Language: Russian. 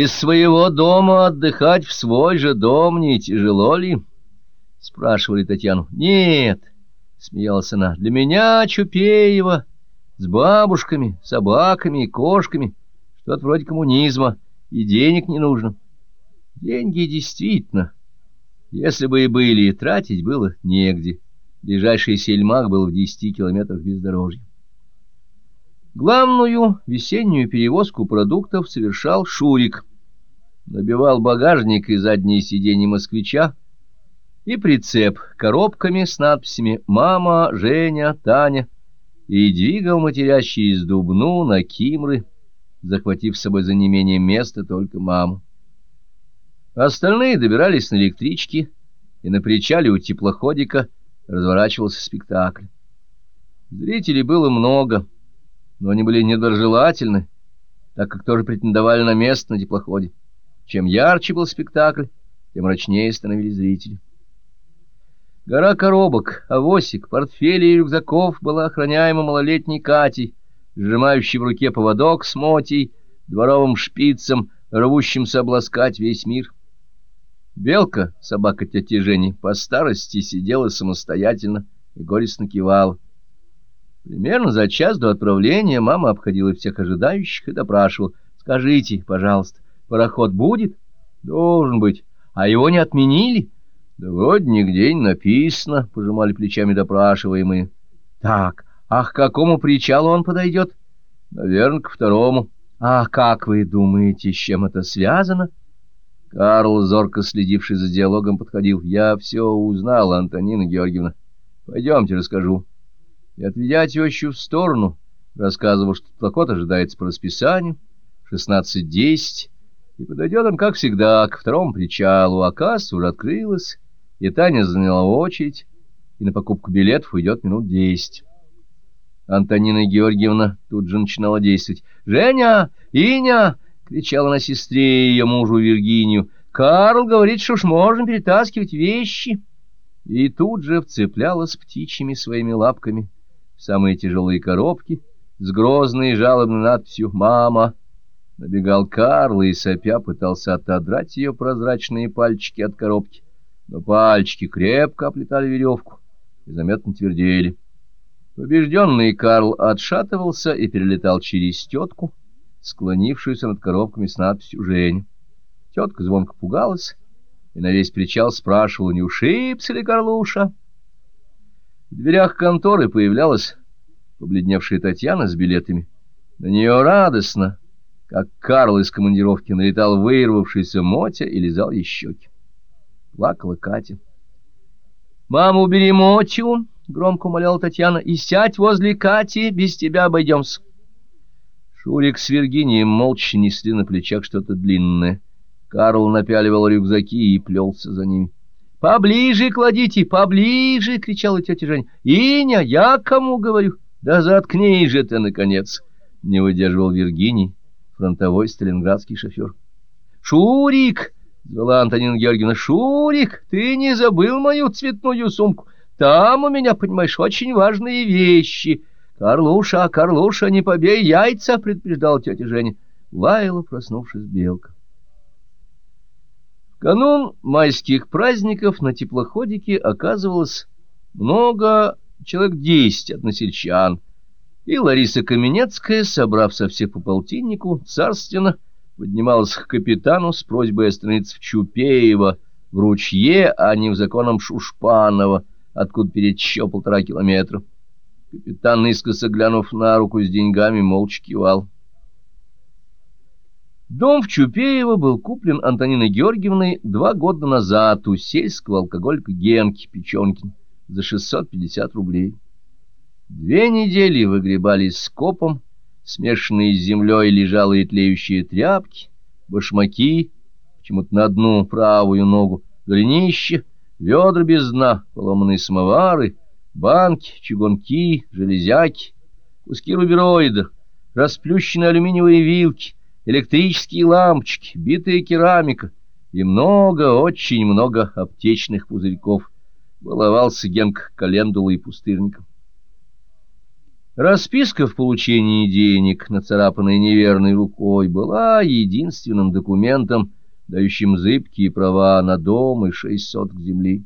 из своего дома отдыхать в свой же дом не тяжело ли? — спрашивали Татьяну. — Нет, — смеялась она, — для меня Чупеева с бабушками, собаками и кошками, что-то вроде коммунизма, и денег не нужно. Деньги действительно, если бы и были, тратить было негде. Ближайший сельмак был в десяти километрах бездорожья. Главную весеннюю перевозку продуктов совершал Шурик. Набивал багажник и задние сиденья москвича и прицеп коробками с надписями «Мама», «Женя», «Таня» и двигал матерящий из Дубну на Кимры, захватив с собой за неимением места только маму. Остальные добирались на электричке, и на причале у теплоходика разворачивался спектакль. Зрителей было много — но они были недоржелательны, так как тоже претендовали на место на теплоходе. Чем ярче был спектакль, тем мрачнее становились зрители. Гора коробок, авосик, портфелей и рюкзаков была охраняема малолетней Катей, сжимающей в руке поводок с мотей, дворовым шпицем, рвущимся обласкать весь мир. Белка, собака тети Жени, по старости сидела самостоятельно и горестно кивала. Примерно за час до отправления мама обходила всех ожидающих и допрашивала. «Скажите, пожалуйста, пароход будет?» «Должен быть. А его не отменили?» «Да вроде нигде не написано», — пожимали плечами допрашиваемые. «Так, а к какому причалу он подойдет?» «Наверное, к второму». «А как вы думаете, с чем это связано?» Карл, зорко следивший за диалогом, подходил. «Я все узнал, Антонина Георгиевна. Пойдемте, расскажу» и, отведя тещу в сторону, рассказывал, что плакот ожидается по расписанию, 16.10, и подойдет он, как всегда, к второму причалу, а касса уже открылась, и Таня заняла очередь, и на покупку билетов уйдет минут десять. Антонина Георгиевна тут же начинала действовать. «Женя! Иня!» — кричала на сестре и ее мужу Виргинию. «Карл говорит, что уж можно перетаскивать вещи!» И тут же вцеплялась птичьими своими лапками самые тяжелые коробки с грозной жалобной надписью «Мама». Набегал Карл и, сопя, пытался отодрать ее прозрачные пальчики от коробки, но пальчики крепко оплетали веревку и заметно твердели. Побежденный Карл отшатывался и перелетал через тетку, склонившуюся над коробками с надписью «Жень». Тетка звонко пугалась и на весь причал спрашивала, не ушибся ли Карлуша. В дверях конторы появлялась побледневшая Татьяна с билетами. На нее радостно, как Карл из командировки налетал вырвавшийся Мотя и лизал ей щеки. Плакала Катя. «Мама, убери Мотю!» — громко умоляла Татьяна. «И сядь возле Кати, без тебя обойдемся». Шурик с Виргинией молча несли на плечах что-то длинное. Карл напяливал рюкзаки и плелся за ними. «Поближе кладите, поближе!» — кричала тетя Жень. «Иня, я кому говорю?» «Да заткнись же ты, наконец!» — не выдерживал Виргиний, фронтовой сталинградский шофер. «Шурик!» — звала Антонина Георгиевна. «Шурик, ты не забыл мою цветную сумку? Там у меня, понимаешь, очень важные вещи. Карлуша, Карлуша, не побей яйца!» — предупреждала тетя Женя. Лаяла, проснувшись, белка канун майских праздников на теплоходике оказывалось много, человек десять односельчан, и Лариса Каменецкая, собрав со всех по полтиннику, царственно поднималась к капитану с просьбой остановиться в Чупеево, в ручье, а не в законном Шушпанова, откуда перед еще полтора километра. Капитан, искоса глянув на руку с деньгами, молча кивал. Дом в Чупеево был куплен Антониной Георгиевной два года назад у сельского алкоголька Генки Печенкин за 650 рублей. Две недели выгребали скопом, смешанные с землей лежалые тлеющие тряпки, башмаки, почему-то на одну правую ногу, голенище, ведра без дна, поломанные самовары, банки, чугунки, железяки, куски рубероида, расплющенные алюминиевые вилки — электрические лампочки, битая керамика и много, очень много аптечных пузырьков. Баловался Генк календулой и пустырником. Расписка в получении денег, нацарапанная неверной рукой, была единственным документом, дающим зыбкие права на дом и шесть соток земли.